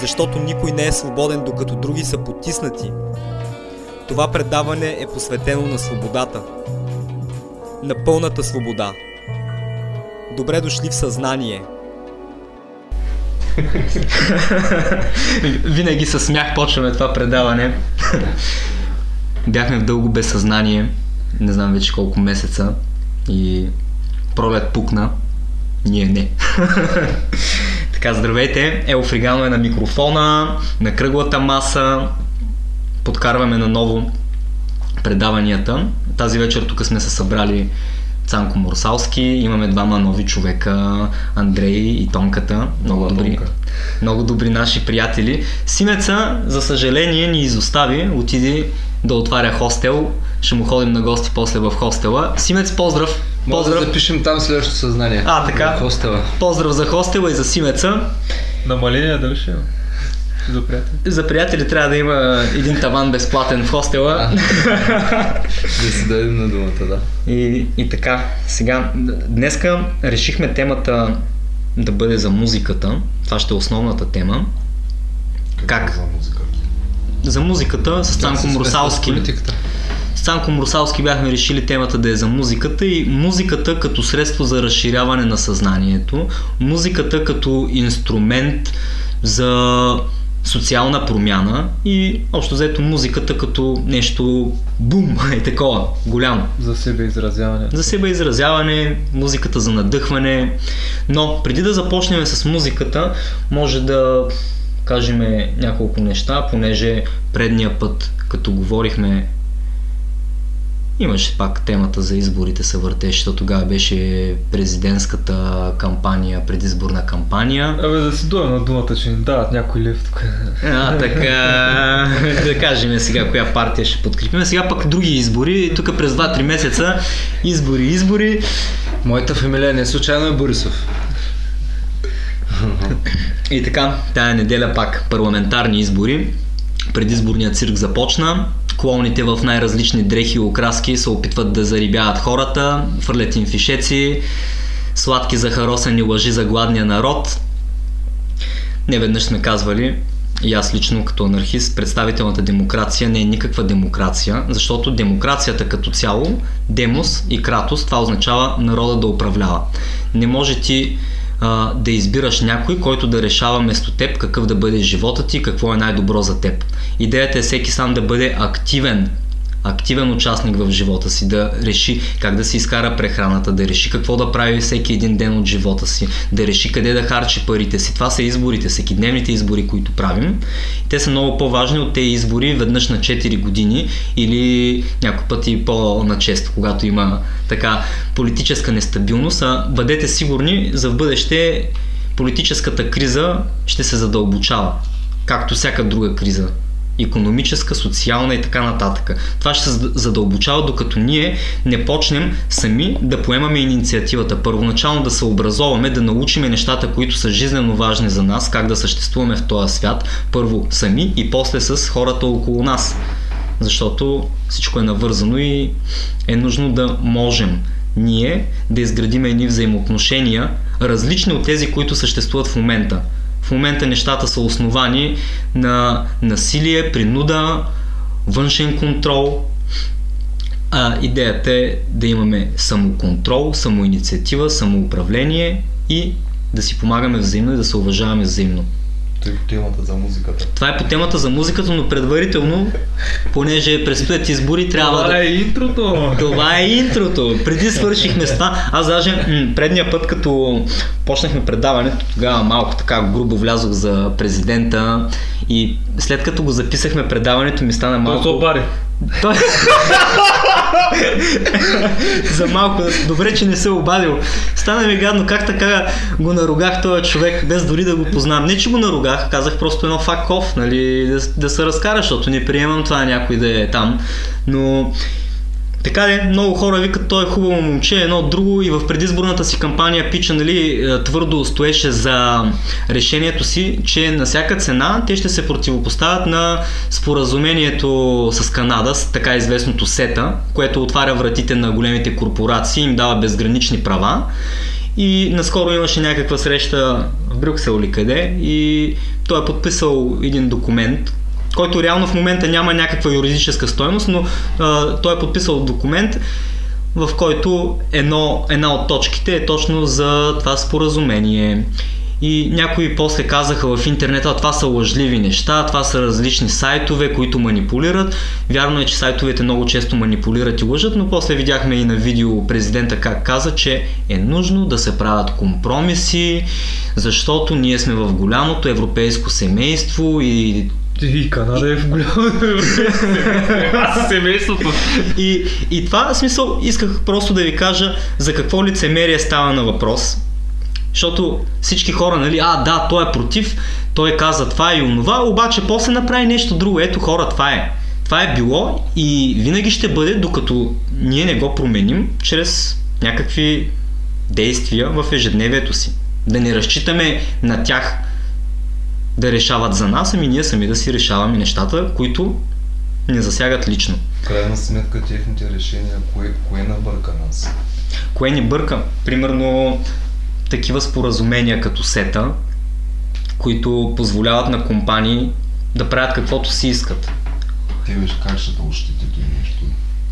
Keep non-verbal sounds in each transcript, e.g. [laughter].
защото никой не е свободен, докато други са потиснати. Това предаване е посветено на свободата. На пълната свобода. Добре дошли в съзнание. [laughs] Винаги със смях почваме това предаване. Бяхме в дълго без съзнание, не знам вече колко месеца и пролет пукна. Ние не. [laughs] Така, здравейте! Ело Фригано е на микрофона, на кръглата маса. Подкарваме на ново предаванията. Тази вечер тук сме се събрали Цанко Морсалски, имаме двама нови човека, Андрей и Тонката, много добри, много добри наши приятели. Симеца, за съжаление, ни изостави, отиди да отваря хостел, ще му ходим на гости после в хостела. Симец, поздрав! Може Поздрав! да запишем там следващото съзнание. А, така. В хостела. Поздрав за хостела и за Симеца. Намаление дали ще има? За приятели. За приятели трябва да има един таван безплатен в хостела. [laughs] Да си дадем на думата, да. И, и така, сега, днеска решихме темата да бъде за музиката. Това ще е основната тема. Как? За музика. За музиката с Цанко Как се смесва с Мурсалски. Политиката. С Цанко Мурсалски бяхме решили темата да е за музиката и музиката като средство за разширяване на съзнанието, музиката като инструмент за социална промяна и общо взето музиката като нещо бум, [laughs] е такова, голямо. За себе изразяване. За себе изразяване, музиката за надъхване. Но преди да започнем с музиката, може да кажем няколко неща, понеже предния път, като говорихме, имаше пак темата за изборите се въртеше, защото тогава беше президентската кампания, предизборна кампания. Абе да си дойдем на думата, че ни дават някой лев тук. А, така, [laughs] да кажем сега коя партия ще подкрепим. Сега пък други избори, тук през 2-3 месеца избори, избори. Моята фамилия не случайно е Борисов. [laughs] И така, тая неделя пак парламентарни избори. Предизборният цирк започна. Клоуните в най-различни дрехи и окраски се опитват да зарибяват хората, фърлят им фишеци, сладки захаросани лъжи за гладния народ. Не веднъж сме казвали, и аз лично като анархист, представителната демокрация не е никаква демокрация, защото демокрацията като цяло, демос и кратос, това означава народа да управлява. Не може ти а, да избираш някой, който да решава вместо теб какъв да бъде живота ти, какво е най-добро за теб. Идеята е всеки сам да бъде активен активен участник в живота си, да реши как да си изкара прехраната, да реши какво да прави всеки един ден от живота си, да реши къде да харчи парите си. Това са изборите, всекидневните избори, които правим. Те са много по-важни от тези избори веднъж на 4 години или някой път и по-начесто, когато има така политическа нестабилност. А бъдете сигурни, за в бъдеще политическата криза ще се задълбочава, както всяка друга криза економическа, социална и така нататък. Това ще се задълбочава, докато ние не почнем сами да поемаме инициативата. Първоначално да се образоваме, да научиме нещата, които са жизненно важни за нас, как да съществуваме в този свят, първо сами и после с хората около нас. Защото всичко е навързано и е нужно да можем ние да изградим едни взаимоотношения, различни от тези, които съществуват в момента. В момента нещата са основани на насилие, принуда, външен контрол. А идеята е да имаме самоконтрол, самоинициатива, самоуправление и да си помагаме взаимно и да се уважаваме взаимно. Той темата за музиката. Това е по темата за музиката, но предварително, понеже предстоят избори, трябва Това да... е интрото! Това е интрото. Преди свършихме с това. Аз даже м- предния път, като почнахме предаването, тогава малко така грубо влязох за президента и след като го записахме предаването ми стана Той малко... се обади. Той... [laughs] [laughs] за малко. Добре, че не се обадил. Стана ми гадно как така го наругах този човек, без дори да го познам. Не, че го наругах, казах просто едно факов, нали, да, да се разкара, защото не приемам това някой да е там. Но така де, много хора викат, той е хубаво момче, едно друго и в предизборната си кампания Пича нали, е, твърдо стоеше за решението си, че на всяка цена те ще се противопоставят на споразумението с Канада, с така известното СЕТА, което отваря вратите на големите корпорации, им дава безгранични права. И наскоро имаше някаква среща в Брюксел или къде и той е подписал един документ, който реално в момента няма някаква юридическа стойност, но а, той е подписал документ, в който едно, една от точките е точно за това споразумение. И някои после казаха в интернета, това са лъжливи неща, това са различни сайтове, които манипулират. Вярно е, че сайтовете много често манипулират и лъжат, но после видяхме и на видео президента как каза, че е нужно да се правят компромиси, защото ние сме в голямото европейско семейство и И Канада е в голямо [laughs] семейството. И, и това смисъл исках просто да ви кажа за какво лицемерие става на въпрос. Защото всички хора, нали, а да, той е против, той каза това и онова, обаче после направи нещо друго. Ето хора, това е. Това е било и винаги ще бъде, докато ние не го променим чрез някакви действия в ежедневието си. Да не разчитаме на тях да решават за нас, ами ние сами да си решаваме нещата, които не засягат лично. Крайна сметка техните решения, кое, кое набърка нас? Кое ни бърка? Примерно такива споразумения като сета, които позволяват на компании да правят каквото си искат. Те виж как ще те ощети нещо?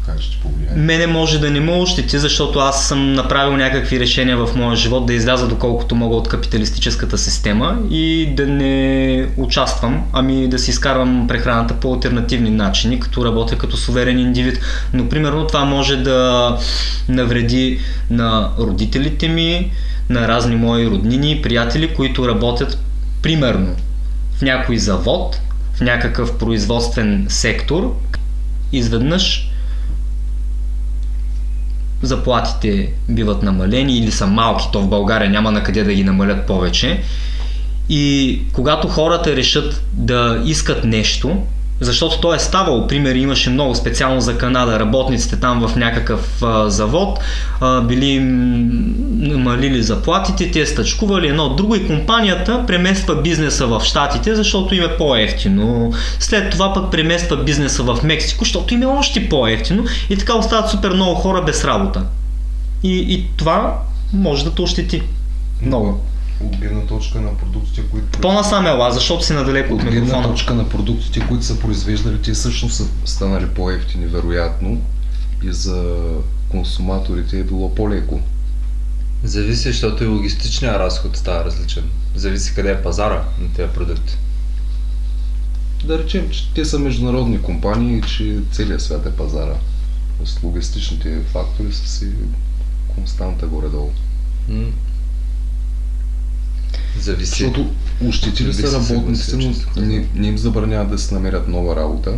Как ще повлияе? Мене може да не ме ощети, защото аз съм направил някакви решения в моя живот да изляза доколкото мога от капиталистическата система и да не участвам, ами да си изкарвам прехраната по альтернативни начини, като работя като суверен индивид. Но примерно това може да навреди на родителите ми, на разни мои роднини и приятели, които работят примерно в някой завод, в някакъв производствен сектор. Изведнъж заплатите биват намалени или са малки, то в България няма на къде да ги намалят повече. И когато хората решат да искат нещо, защото то е ставало, примери имаше много специално за Канада, работниците там в някакъв а, завод а, били намалили заплатите, те стъчкували едно друго и компанията премества бизнеса в Штатите, защото им е по-ефтино. След това пък премества бизнеса в Мексико, защото им е още по-ефтино и така остават супер много хора без работа. И, и това може да те ощети. Много. От гледна точка на продуктите, които... По-насам ела, защото си надалеко от От гледна микрофона. точка на продуктите, които са произвеждали, те също са станали по-ефтини, вероятно. И за консуматорите е било по-леко. Зависи, защото и логистичният разход става различен. Зависи къде е пазара на тези продукти. Да речем, че те са международни компании и че целият свят е пазара. Тоест логистичните фактори са си константа горе-долу. Зависи. Защото ощетили са работниците, но не, не им забраняват да си намерят нова работа.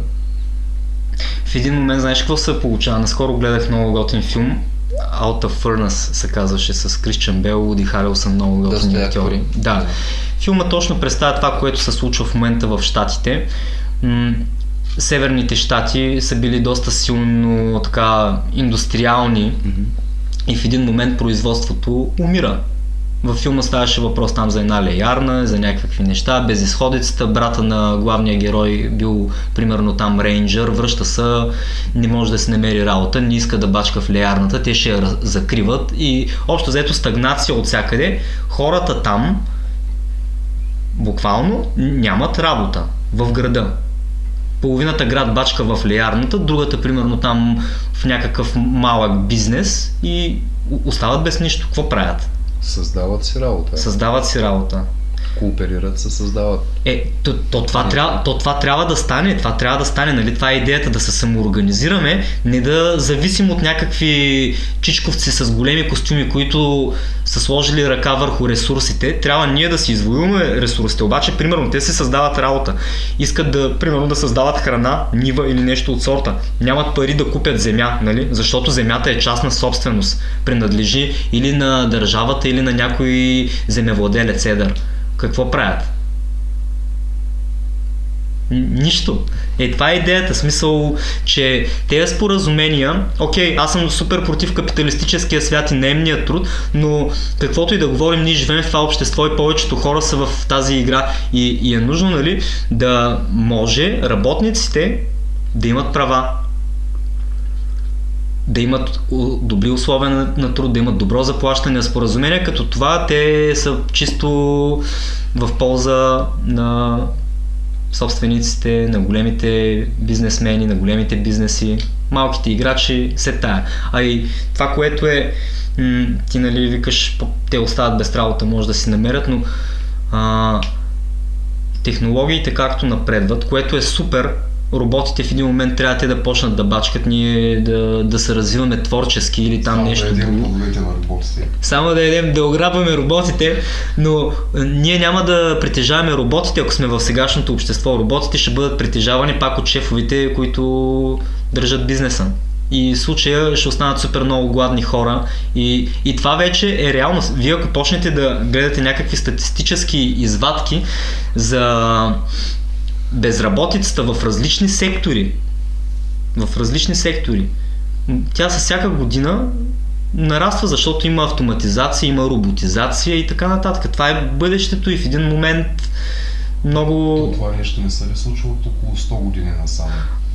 В един момент, знаеш какво се получава? Наскоро гледах много готин филм. Out of Furnace се казваше с Кристиан Бел, Уди Харелсън, много готини як актьори. Да. Филма точно представя това, което се случва в момента в Штатите. М- Северните щати са били доста силно така индустриални и в един момент производството умира. Във филма ставаше въпрос там за една леярна, за някакви неща, безисходицата, брата на главния герой бил примерно там рейнджър, връща се, не може да се намери работа, не иска да бачка в леярната, те ще я закриват и общо взето стагнация от всякъде. Хората там буквално нямат работа в града. Половината град бачка в леярната, другата примерно там в някакъв малък бизнес и остават без нищо. Какво правят? Създават си работа. Създават. Кооперират, се създават. Е, то, то, това трябва, то това трябва да стане, това трябва да стане, нали? Това е идеята да се самоорганизираме, не да зависим от някакви чичковци с големи костюми, които са сложили ръка върху ресурсите. Трябва ние да си извоюваме ресурсите. Обаче, примерно, те си създават работа. Искат да, примерно, да създават храна, нива или нещо от сорта. Нямат пари да купят земя, нали? Защото земята е частна собственост. Принадлежи или на държавата, или на някой земевладелец едър. Какво правят? Нищо. Е, това е идеята. Смисъл, че тези споразумения, окей, аз съм супер против капиталистическия свят и наемния труд, но каквото и да говорим, ние живеем в това общество и повечето хора са в тази игра и, и е нужно, нали, да може работниците да имат права, да имат добри условия на, труд, да имат добро заплащане на споразумения, като това те са чисто в полза на собствениците, на големите бизнесмени, на големите бизнеси, малките играчи, се тая. А и това, което е, ти нали викаш, те остават без работа, може да си намерят, но а, технологиите както напредват, което е супер, роботите в един момент трябва те да почнат да бачкат, ние да, да се развиваме творчески или там нещо да друго. на работите. Само да едем да ограбваме роботите, но а, ние няма да притежаваме роботите, ако сме в сегашното общество. Роботите ще бъдат притежавани пак от шефовите, които държат бизнеса. И в случая ще останат супер много гладни хора. И, и това вече е реалност. Вие ако почнете да гледате някакви статистически извадки за безработицата в различни сектори, в различни сектори, тя със всяка година нараства, защото има автоматизация, има роботизация и така нататък. Това е бъдещето и в един момент много... То това нещо не се ли случва от около 100 години насам?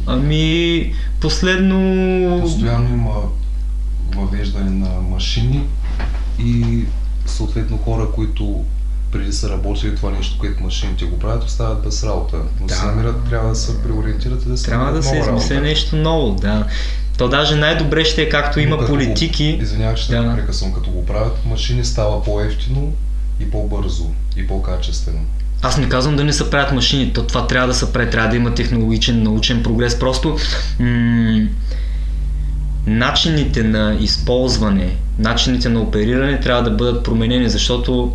Ами, последно... Постоянно има въвеждане на машини и съответно хора, които преди са работили това нещо, което машините го правят, остават без работа. Но Да. се намират, трябва да се преориентират и да се Трябва да се работа. нещо ново, да. То даже най-добре ще е както има Като го- политики. Извинявай, че Да. да. прекъсвам, като го правят машини става по-ефтино и по-бързо и по-качествено. Аз не казвам да не се правят машини, то това трябва да се прави, трябва да има технологичен, научен прогрес. Просто м- начините на използване, начините на опериране трябва да бъдат променени, защото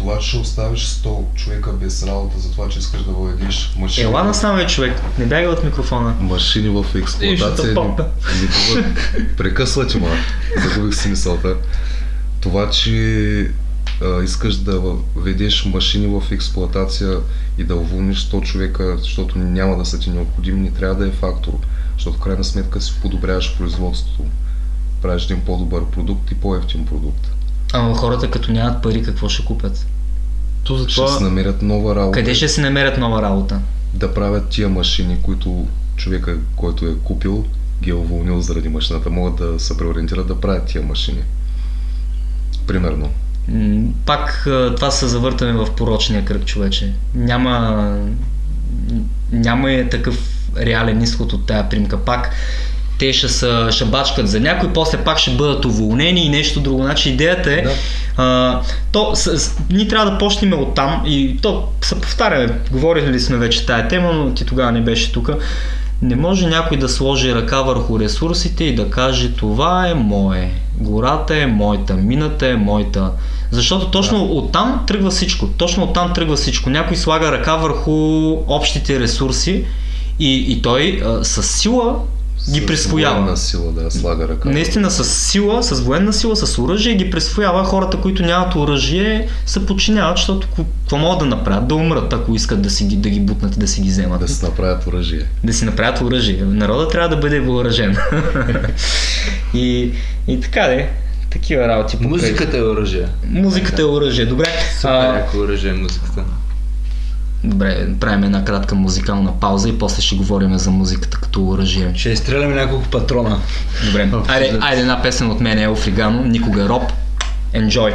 Това, че ще оставиш 100 човека без работа за това, че искаш да въведеш машини. ела насам е човек, не бягай от микрофона. Машини в експлуатация биват. Прекъсва ти, ма. Загубих си мисълта. Това, че а, искаш да ведеш машини в експлуатация и да уволниш 100 човека, защото няма да са ти необходими, не трябва да е фактор. Защото в крайна сметка си подобряваш производството. Правиш един по-добър продукт и по-ефтин продукт. Ама хората като нямат пари, какво ще купят? То Ще си затова намерят нова работа. Къде ще си намерят нова работа? да правят тия машини, които човека, който е купил, ги е уволнил заради машината, могат да се преориентират да правят тия машини. Примерно. Пак това се завъртаме в порочния кръг, човече. Няма, няма е такъв реален изход от тая примка. Пак те ще са ще бачкат за някой, после пак ще бъдат уволнени и нещо друго. Значи идеята е, Да. а, то, с, с, ние трябва да почнем от там и то се повтаряме, говорили ли сме вече тая тема, но ти тогава не беше тук. Не може някой да сложи ръка върху ресурсите и да каже това е мое. Гората е моята, мината е моята. Защото точно да. оттам тръгва всичко. Точно оттам тръгва всичко. Някой слага ръка върху общите ресурси и, и той а, с сила ги С присвоява. военна сила да слага ръка. Наистина с сила, с военна сила, с оръжие ги присвоява. Хората, които нямат оръжие, се подчиняват, защото какво могат да направят? Да умрат, ако искат да, си да ги бутнат и да си ги вземат. Да си направят оръжие. да си направят оръжие. Народа трябва да бъде въоръжен. [laughs] и, и така де, такива работи. Музиката е оръжие. Музиката е оръжие. Добре. Супер А, оръжие е музиката. Добре, правим една кратка музикална пауза и после ще говорим за музиката като оръжие. Ще изстреляме няколко патрона. Добре. Айде, айде една песен от мен е Фригано, Никога Роб. Enjoy.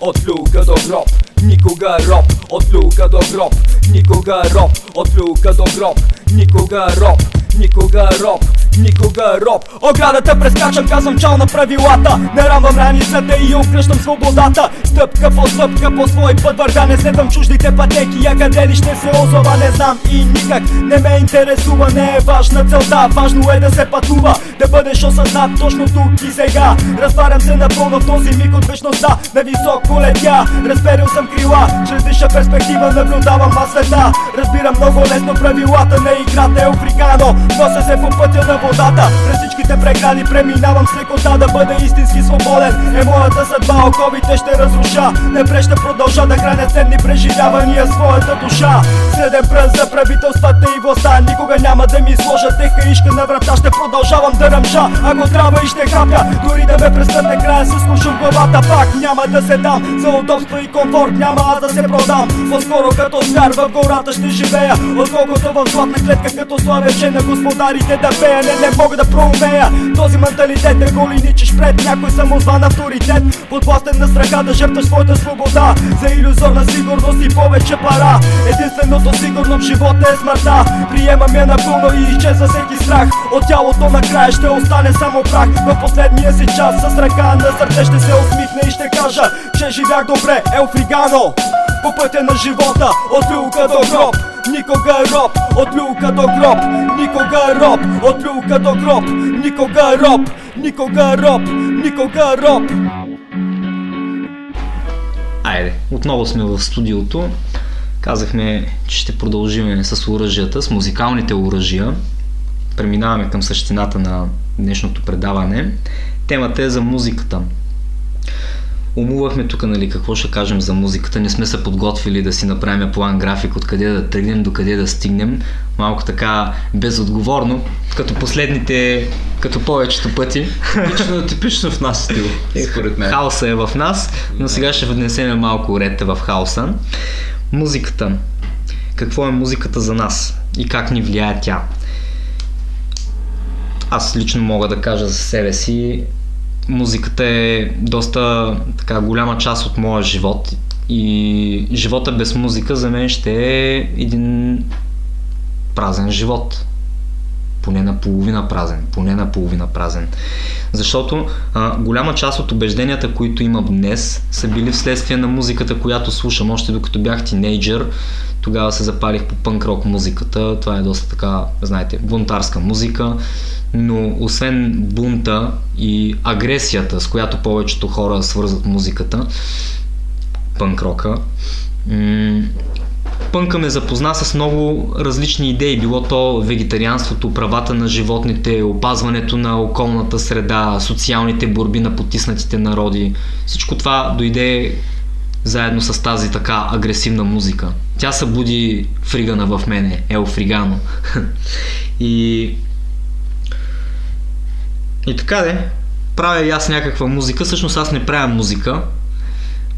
Od luka do grob, nikoga rob Od luka do grob, nikoga rob Od luka do grob, nikoga rob никога роб, никога роб. Оградата прескачам, казвам чао на правилата. Не рамвам раницата и обгръщам свободата. Стъпка по стъпка по свой път вървя Не следвам чуждите пътеки, а къде ли ще се озова Не знам и никак. Не ме интересува Не е важна целта, важно е да се пътува Да бъдеш осъзнат точно тук и сега. Разтварям се напълно в този миг от вечността. На високо летя, разперил съм крила. Чрез диша перспектива наблюдавам аз света. Разбирам много лесно правилата на играта е африкано Нося се по пътя на водата. През всичките прегради преминавам с лекота Да бъда истински свободен. Е моята съдба, оковите ще разруша. Не ще продължа да храня ценни преживявания своята душа. Среден пръст за правителствата и властта. Никога няма да ми сложат техаишка на врата. Ще продължавам да ръмжа, ако трябва и ще хапя Дори да ме престъпне края с в главата. Пак няма да се дам за удобство и комфорт. Няма аз да се продам. По-скоро като звяр в гората ще живея. Отколкото в златна клетка като славеше на господарите да пея Не, не мога да проумея. Този менталитет Да голиничиш пред някой самозван авторитет Подвластен на страха да жертваш своята свобода. За иллюзорна сигурност и повече пара. Единственото сигурно в живота е смъртта. Приемам я напълно и изчезва всеки страх. От тялото накрая ще остане само прах. В последния си час с ръка на сърце ще се усмихне и ще кажа Че живях добре, Елфригано по пътя на живота От люлка до гроб Никога роб От люлка до гроб Никога роб От люлка до гроб Никога роб Никога роб Никога роб Айде, отново сме в студиото. Казахме, че ще продължим с оръжията, с музикалните оръжия. Преминаваме към същината на днешното предаване. Темата е за музиката. Умувахме тук, нали, какво ще кажем за музиката. Не сме се подготвили да си направим план график, откъде да тръгнем, до къде да стигнем. Малко така безотговорно, като последните, като повечето пъти. Типично, типично в нас стил, според мен. Хаоса е в нас, но сега ще внесем малко ред в хаоса. Музиката. Какво е музиката за нас и как ни влияе тя? Аз лично мога да кажа за себе си, музиката е доста така голяма част от моя живот и живота без музика за мен ще е един празен живот. Поне на половина празен. Поне на половина празен. Защото а, голяма част от убежденията, които имам днес, са били вследствие на музиката, която слушам. Още докато бях тинейджър, тогава се запалих по пънк рок музиката. Това е доста така, знаете, бунтарска музика но освен бунта и агресията, с която повечето хора свързват музиката, пънк-рока, пънка ме запозна с много различни идеи, било то вегетарианството, правата на животните, опазването на околната среда, социалните борби на потиснатите народи. Всичко това дойде заедно с тази така агресивна музика. Тя събуди фригана в мене, ел фригано. [laughs] и и така де, правя и аз някаква музика. Всъщност аз не правя музика.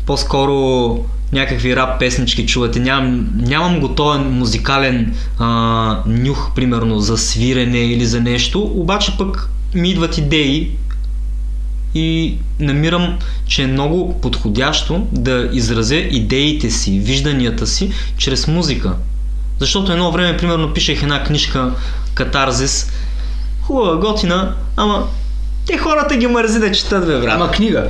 По-скоро някакви рап песнички чувате. Нямам, нямам го този музикален а, нюх, примерно, за свирене или за нещо. Обаче пък ми идват идеи и намирам, че е много подходящо да изразя идеите си, вижданията си чрез музика. Защото едно време, примерно, пишех една книжка Катарзис, хубава, готина, ама те хората ги мързи да четат, бе, брат. Ама книга.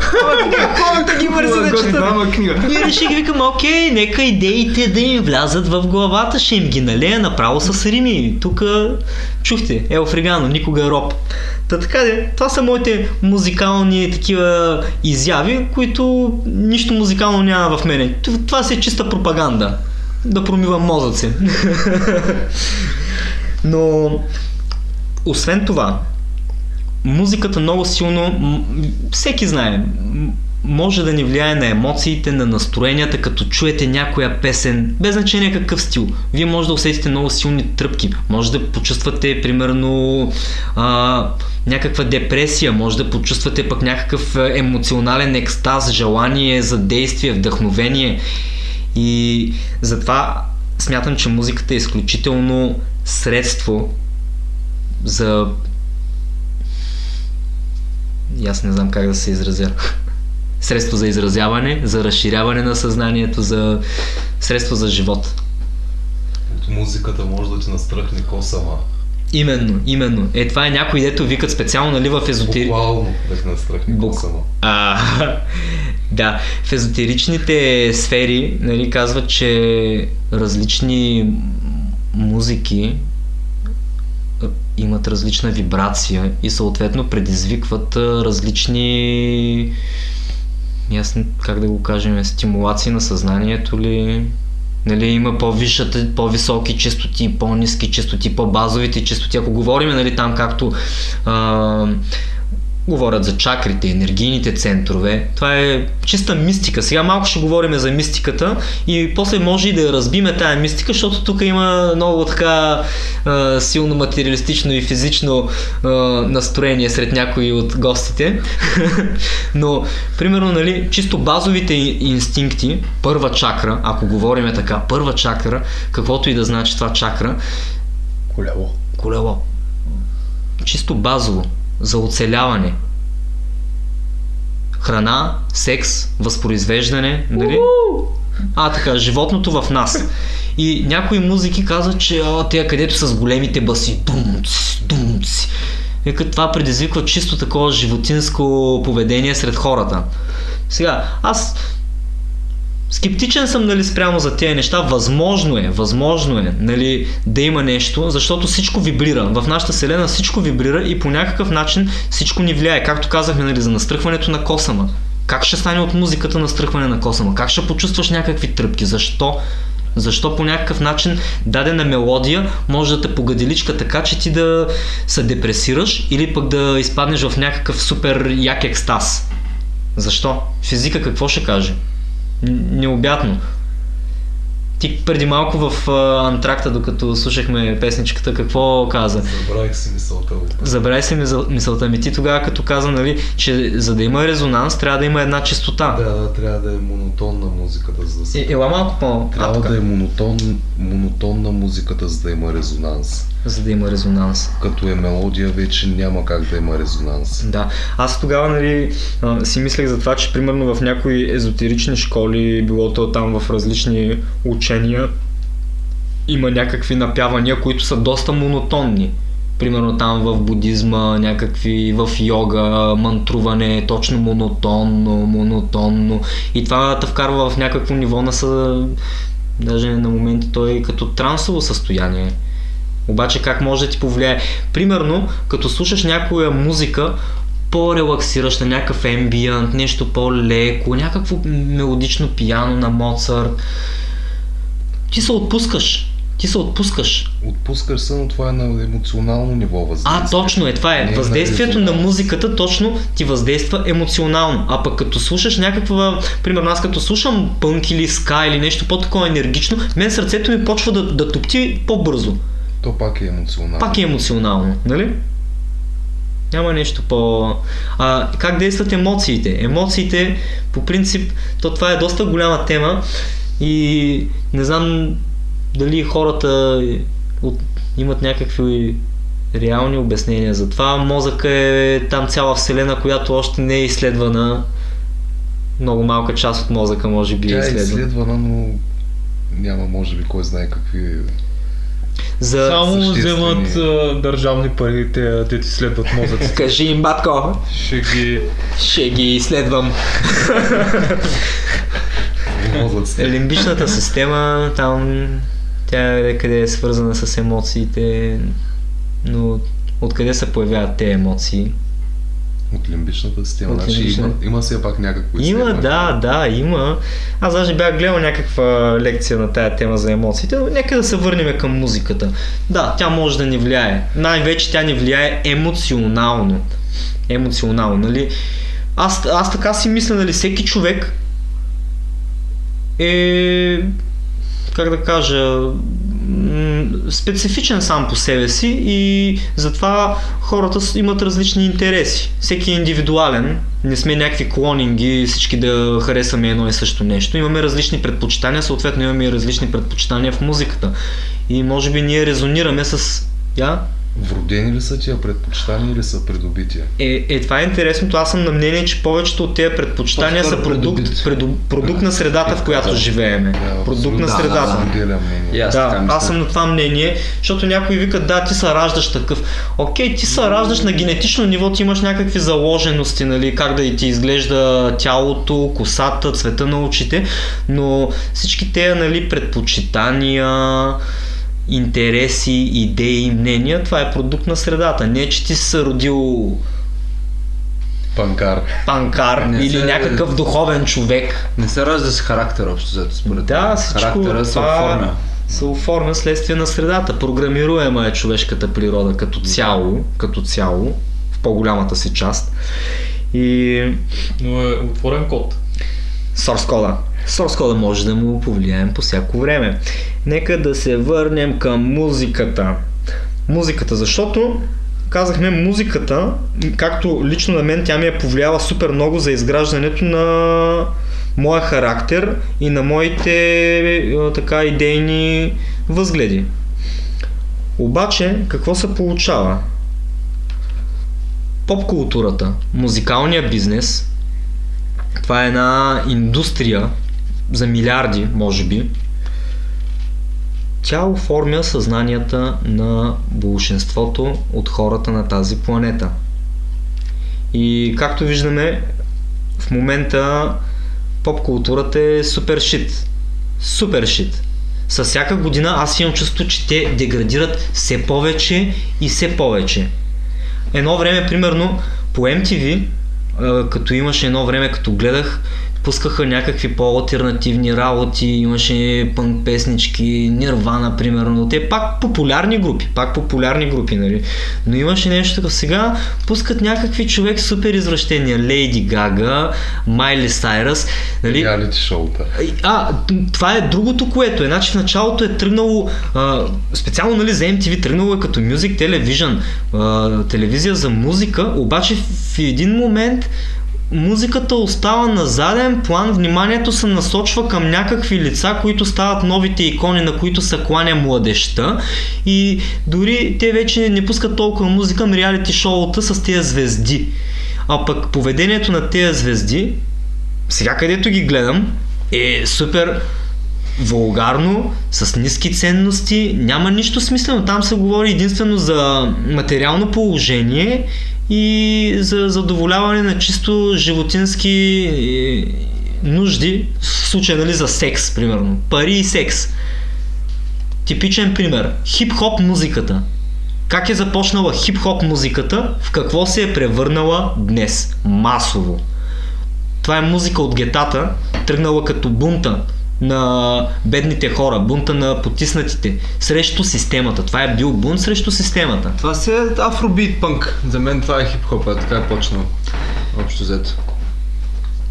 хората ги мързи да четат. Ама книга. И реших, викам, окей, нека идеите да им влязат в главата, ще им ги налея направо с рими. Тук чухте, Ел Фригано, никога роб. Та така де, това са моите музикални такива изяви, които нищо музикално няма в мене. Това си е чиста пропаганда. Да промивам мозъци. [laughs] Но освен това, музиката много силно, всеки знае, може да ни влияе на емоциите, на настроенията, като чуете някоя песен, без значение какъв стил. Вие може да усетите много силни тръпки, може да почувствате, примерно, а, някаква депресия, може да почувствате пък някакъв емоционален екстаз, желание за действие, вдъхновение. И затова смятам, че музиката е изключително средство за... И аз не знам как да се изразя. Средство за изразяване, за разширяване на съзнанието, за средство за живот. Музиката може да ти настръхне косама. Именно, именно. Е, това е някой, дето викат специално, нали, в езотери... Буквално бех настрахни Бук- само. А, [laughs] да, в езотеричните сфери нали, казват, че различни музики имат различна вибрация и съответно предизвикват различни ясно, как да го кажем, стимулации на съзнанието ли, Нали, има по-висшата, по-високи частоти, по-низки частоти, по-базовите частоти. Ако говорим нали, там както а, говорят за чакрите, енергийните центрове, това е чиста мистика. Сега малко ще говорим за мистиката и после може и да я разбиме тая мистика, защото тук има много така а, силно материалистично и физично а, настроение сред някои от гостите. [laughs] Но, примерно, нали, чисто базовите ин- инстинкти, първа чакра, ако говорим така, първа чакра, каквото и да значи това чакра, Колело. колело. Чисто базово. За оцеляване. Храна, секс, възпроизвеждане, нали? А, така, животното в нас. И някои музики казват, че а, те където са с големите баси, думц, думц. Вика, това предизвиква чисто такова животинско поведение сред хората. Сега, аз Скептичен съм нали, спрямо за тези неща. Възможно е, възможно е нали, да има нещо, защото всичко вибрира. В нашата вселена всичко вибрира и по някакъв начин всичко ни влияе. Както казахме нали, за настръхването на косама. Как ще стане от музиката настръхване на косама? Как ще почувстваш някакви тръпки? Защо? Защо по някакъв начин дадена мелодия може да те погаделичка така, че ти да се депресираш или пък да изпаднеш в някакъв супер як екстаз? Защо? Физика какво ще каже? не убятну, Ти преди малко в а, антракта, докато слушахме песничката, какво каза? Забравих си мисълта. Забравяй се мисъл- мисълта ми. Ти тогава като каза, нали, че за да има резонанс, трябва да има една чистота. Да, да, трябва да е монотонна музиката, за да се... Е, ела малко по Трябва да е монотон, монотонна музиката, за да има резонанс. за да има резонанс. Като е мелодия, вече няма как да има резонанс. Да, аз тогава нали, си мислех за това, че примерно в някои езотерични школи, било то там в различни учения, има някакви напявания, които са доста монотонни. Примерно там в будизма, някакви в йога, мантруване, точно монотонно, монотонно. И това те вкарва в някакво ниво на са... Даже на моменти той е като трансово състояние. Обаче как може да ти повлияе? Примерно, като слушаш някоя музика, по-релаксираща, някакъв ембиент, нещо по-леко, някакво мелодично пияно на Моцарт, ти се отпускаш. Ти се отпускаш. Отпускаш се, но това е на емоционално ниво въздействие. А, точно е, това Не е. е Въздействието на на резонанс. музиката точно ти въздейства емоционално. А пък като слушаш някаква, примерно аз като слушам пънк или ска или нещо по-такова енергично, мен сърцето ми почва да, да топти по-бързо. То пак е емоционално. Пак е емоционално, нали? Няма нещо по... А, как действат емоциите? Емоциите, по принцип, то това е доста голяма тема и не знам дали хората от, имат някакви реални обяснения за това. Мозъка е там цяла вселена, която още не е изследвана. Много малка част от мозъка може би е Тя е изследвана. изследвана, но няма може би кой знае какви... За... Само съществени. вземат а, държавни пари, те, те ти следват мозъците. [laughs] Кажи им, батко, Ще ги... ще ги изследвам. [laughs] мозъците. Лимбичната система, там тя е къде е свързана с емоциите, но откъде се появяват те емоции? От лимбичната система. От Значи лимбична. има, има все пак някакво Има, изследване. да, да, има. Аз даже бях гледал някаква лекция на тая тема за емоциите, но нека да се върнем към музиката. Да, тя може да ни влияе. Най-вече тя ни влияе емоционално. Емоционално, нали? Аз, аз така си мисля, нали, всеки човек е, как да кажа, специфичен сам по себе си и затова хората имат различни интереси. Всеки е индивидуален, не сме някакви клонинги, всички да харесваме едно и също нещо. Имаме различни предпочитания, съответно имаме и различни предпочитания в музиката. И може би ние резонираме с... Я? Вродени ли са тия предпочитания или са придобития? Е, е, това е интересното. Аз съм на мнение, че повечето от тези предпочитания са продукт, преду, продукт на средата, в която живееме. Да, Продукт на средата. Мнение. Аз да, така мисля. аз съм на това мнение, защото някои викат, да, ти се раждаш такъв. Окей, ти се раждаш на генетично ниво, ти имаш някакви заложености, нали, как да и ти изглежда тялото, косата, цвета на очите, но всички тези, нали, предпочитания, интереси, идеи, мнения, това е продукт на средата. Не, е, че ти си се родил Панкар. панкар Не или се- някакъв духовен човек. Не се ражда с характер общо, зато според Да, всичко Характера се оформя. се оформя следствие на средата. Програмируема е човешката природа като цяло, като цяло, в по-голямата си част. И Но е отворен код. source кода. Source кода може да му повлияем по всяко време. Нека да се върнем към музиката. Музиката, защото казахме музиката, както лично на мен тя ми е повлияла супер много за изграждането на моя характер и на моите така идейни възгледи. Обаче, какво се получава? Поп културата, музикалния бизнес, това е една индустрия за милиарди, може би. Тя оформя съзнанията на большинството от хората на тази планета. И както виждаме, в момента поп културата е супер шит. Супер шит. С всяка година аз имам чувство, че те деградират все повече и все повече. Едно време, примерно, по MTV, като имаше едно време, като гледах, пускаха някакви по-алтернативни работи, имаше пънк песнички, Нирвана, примерно. Те пак популярни групи, пак популярни групи, нали? Но имаше нещо такова. Сега пускат някакви човек супер извращения. Лейди Гага, Майли Сайрас, нали? Реалити шоута. А, това е другото, което е. Значи в началото е тръгнало, а, специално нали, за MTV, тръгнало е като Music Television, а, телевизия за музика, обаче в един момент музиката остава на заден план, вниманието се насочва към някакви лица, които стават новите икони, на които се кланя младеща и дори те вече не пускат толкова музика на реалити шоута с тези звезди. А пък поведението на тези звезди сега където ги гледам е супер вулгарно, с ниски ценности, няма нищо смислено. Там се говори единствено за материално положение и за задоволяване на чисто животински е, нужди, в случая нали, за секс, примерно. Пари и секс. Типичен пример. Хип-хоп музиката. Как е започнала хип-хоп музиката, в какво се е превърнала днес? Масово. Това е музика от гетата, тръгнала като бунта на бедните хора, бунта на потиснатите, срещу системата. Това е бил бунт срещу системата. Това си е афробит пънк. За мен това е хип-хоп, така е почнал. Общо взето.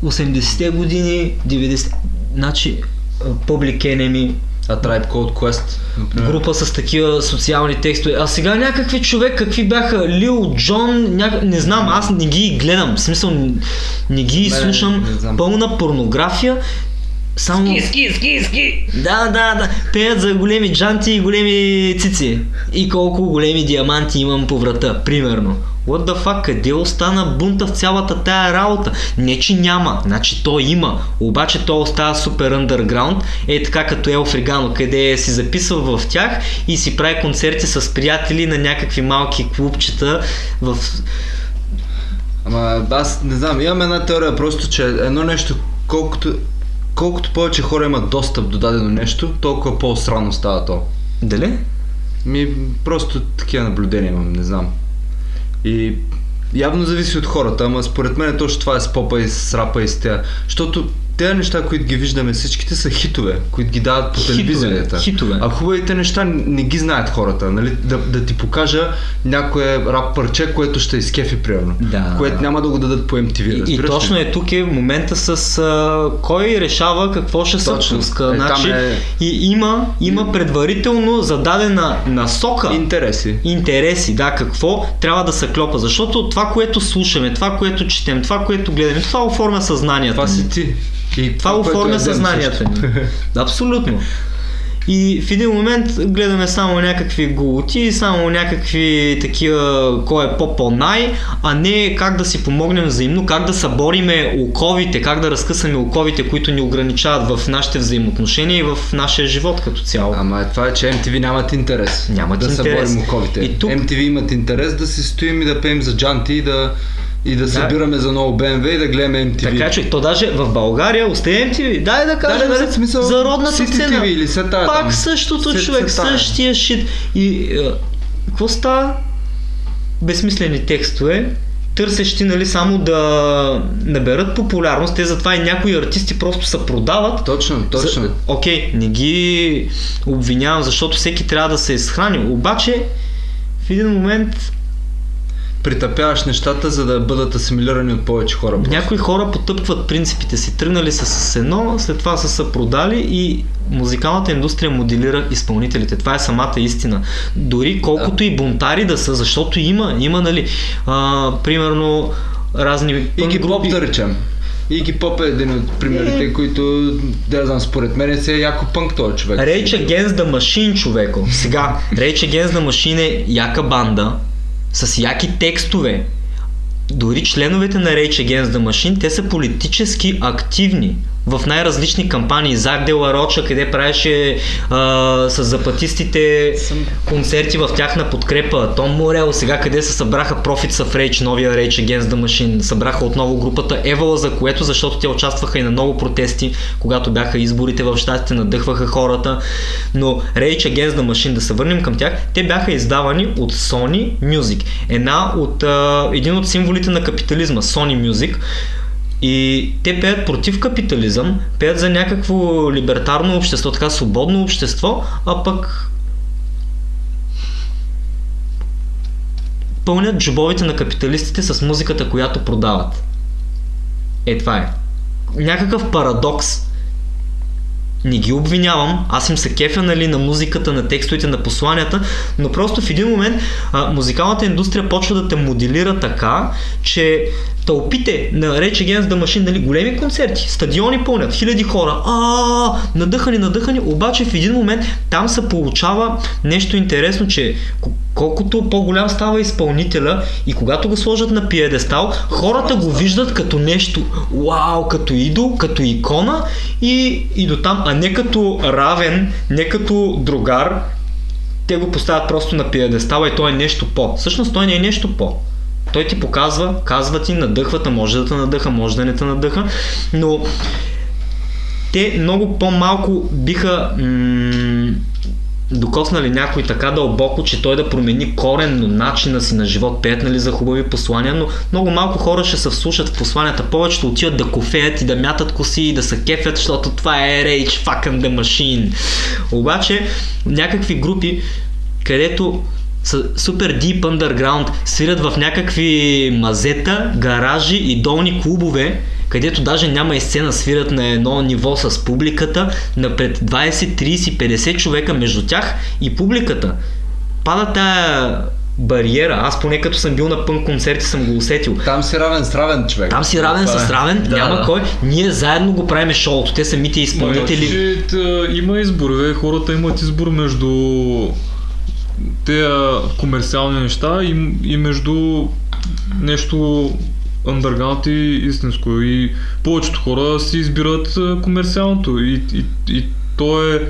80-те години, 90 значи а, Public Enemy, А Tribe Called Quest, например. група с такива социални текстове. А сега някакви човек, какви бяха Лил, Джон, няк... не знам, аз не ги гледам, в смисъл не ги слушам, не знам. пълна порнография. Само... Ски, ски, ски, ски! Да, да, да. Пеят за големи джанти и големи цици. И колко големи диаманти имам по врата, примерно. What the fuck, къде остана бунта в цялата тая работа? Не, че няма, значи то има, обаче то остава супер underground, е така като Ел Фригано, къде си записва в тях и си прави концерти с приятели на някакви малки клубчета в... Ама аз не знам, имам една теория просто, че едно нещо, колкото, колкото повече хора имат достъп до дадено нещо, толкова по-странно става то. Дали? Ми, просто такива наблюдения имам, не знам. И явно зависи от хората, ама според мен точно това е с попа и с рапа и с тя. Защото тези неща, които ги виждаме всичките са хитове, които ги дават по телевизията. хитове. А хубавите неща не ги знаят хората, нали? Да, да ти покажа някое рап парче, което ще изкефи примерно. Да. Което няма да го дадат по MTV, И, и разбираш ли? точно е тук е момента с а, кой решава какво ще се Точно. пуска. Е, значи, е- и има, има предварително зададена насока. Интереси. интереси, да, какво трябва да се клопа. Защото това, което слушаме, това, което четем, това, което гледаме, това оформя съзнанието. Това си ти. И Това оформя ядем съзнанието също. ни. [laughs] Абсолютно. И в един момент гледаме само някакви голоти, само някакви такива, кой е по-по-най, а не как да си помогнем взаимно, как да събориме оковите, как да разкъсаме оковите, които ни ограничават в нашите взаимоотношения и в нашия живот като цяло. Ама е това е, че MTV нямат интерес Нямат да интерес. съборим оковите. И тук- MTV имат интерес да си стоим и да пеем за джанти и да, и да, събираме за ново BMW и да гледаме MTV. Така че, то даже в България, оставим ти, дай да кажем, да, в смисъл, за родната City сцена. Или се тая Пак там. същото Се- човек, се тая. същия шит. И е, какво става? Безсмислени текстове, търсещи нали, само да наберат популярност, те затова и някои артисти просто се продават. Точно, точно. За- Окей, не ги обвинявам, защото всеки трябва да се изхрани. Обаче, в един момент Притъпяваш нещата, за да бъдат асимилирани от повече хора. просто. Някои хора потъпкват принципите си, тръгнали са с едно, след това са се продали и музикалната индустрия моделира изпълнителите. Това е самата истина. Дори колкото и бунтари да са, защото има, има нали, а, примерно разни И ги поп да речем. И ги поп е един от примерите, Е. които, да знам, според мен си е яко пънк този човек. Rage Against the Machine, човеко. Сега, [laughs] Rage Against the Machine е яка банда, с яки текстове. Дори членовете на Rage Against the Machine, те са политически активни в най-различни кампании. Зак Дела Роча, къде правеше а, с запатистите концерти в тяхна подкрепа. Том Морел, сега къде се събраха Profits of Rage, новия Rage Against the Machine. Събраха отново групата Евала, за което, защото те участваха и на много протести, когато бяха изборите в щатите, надъхваха хората. Но Rage Against the Machine, да се върнем към тях, те бяха издавани от Sony Music. Една от, а, един от символите на капитализма, Sony Music. И те пеят против капитализъм, пеят за някакво либертарно общество, така свободно общество, а пък пълнят джобовите на капиталистите с музиката, която продават. Е, това е. Някакъв парадокс. Не ги обвинявам, аз им се кефя нали, на музиката, на текстовете, на посланията, но просто в един момент а, музикалната индустрия почва да те моделира така, че тълпите на Rage Against the Machine, нали, големи концерти, стадиони пълнят, хиляди хора, а, надъхани, надъхани, обаче в един момент там се получава нещо интересно, че колкото по-голям става изпълнителя и когато го сложат на пиедестал, хората го виждат като нещо, вау, като идол, като икона и, и до там, а не като равен, не като другар, те го поставят просто на пиедестала и той е нещо по. Всъщност той не е нещо по. Той ти показва, казва ти, надъхва, може да те надъха, може да не те надъха, но те много по-малко биха м- докоснали някой така дълбоко, че той да промени коренно начина си на живот, пеят нали, за хубави послания, но много малко хора ще се вслушат в посланията. Повечето отиват да кофеят и да мятат коси и да се кефят, защото това е Rage fucking the Machine. Обаче някакви групи, където са супер deep underground, свирят в някакви мазета, гаражи и долни клубове, където даже няма и сцена, свират на едно ниво с публиката, напред 20, 30, 50 човека между тях и публиката. Пада тая бариера. Аз поне като съм бил на пънк концерти съм го усетил. Там си равен с равен човек. Там си равен Това с е. равен, Да, няма да. кой. Ние заедно го правиме шоуто. Те самите изпълнители. Че, т, има избор, бе. хората имат избор между тези комерциални неща и, и между нещо underground и истинско. И повечето хора си избират комерциалното и, и, и то е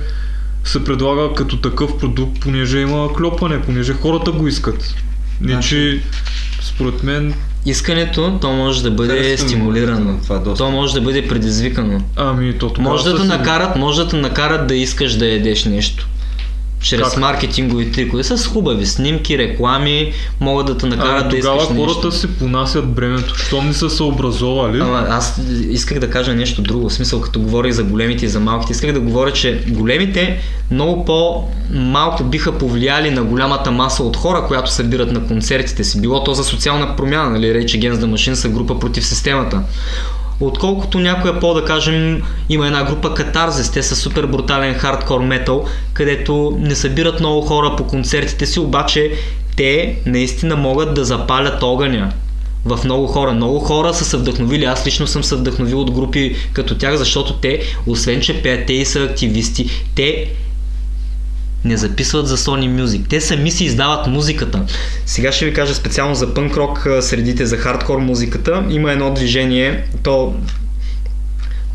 се предлага като такъв продукт, понеже има клепане, понеже хората го искат. Не, Значи- че според мен, Искането, то може да бъде ми стимулирано. това доста. То може да бъде предизвикано. ами то Може да те със накарат, може да те накарат да искаш да ядеш нещо. Чрез Как? маркетингови трикове. С хубави снимки, реклами, могат да те накарат А, да тогава искаш хората нещо. си понасят бремето. Щом не са се образовали, Ама аз исках да кажа нещо друго. В смисъл, като говорих за големите и за малките, исках да говоря, че големите много по-малко биха повлияли на голямата маса от хора, която събират на концертите си. Било то за социална промяна, нали? Rage Against the Machine са група против системата. Отколкото някоя по, да кажем, има една група Катарзис, те са супер брутален хардкор метал, където не събират много хора по концертите си, обаче те наистина могат да запалят огъня в много хора. Много хора са се вдъхновили. Аз лично съм се вдъхновил от групи като тях, защото те, освен че пеят, те и са активисти, те Не записват за Sony Music. Те сами си издават музиката. Сега ще ви кажа специално за пънк рок средите, за хардкор музиката. Има едно движение, то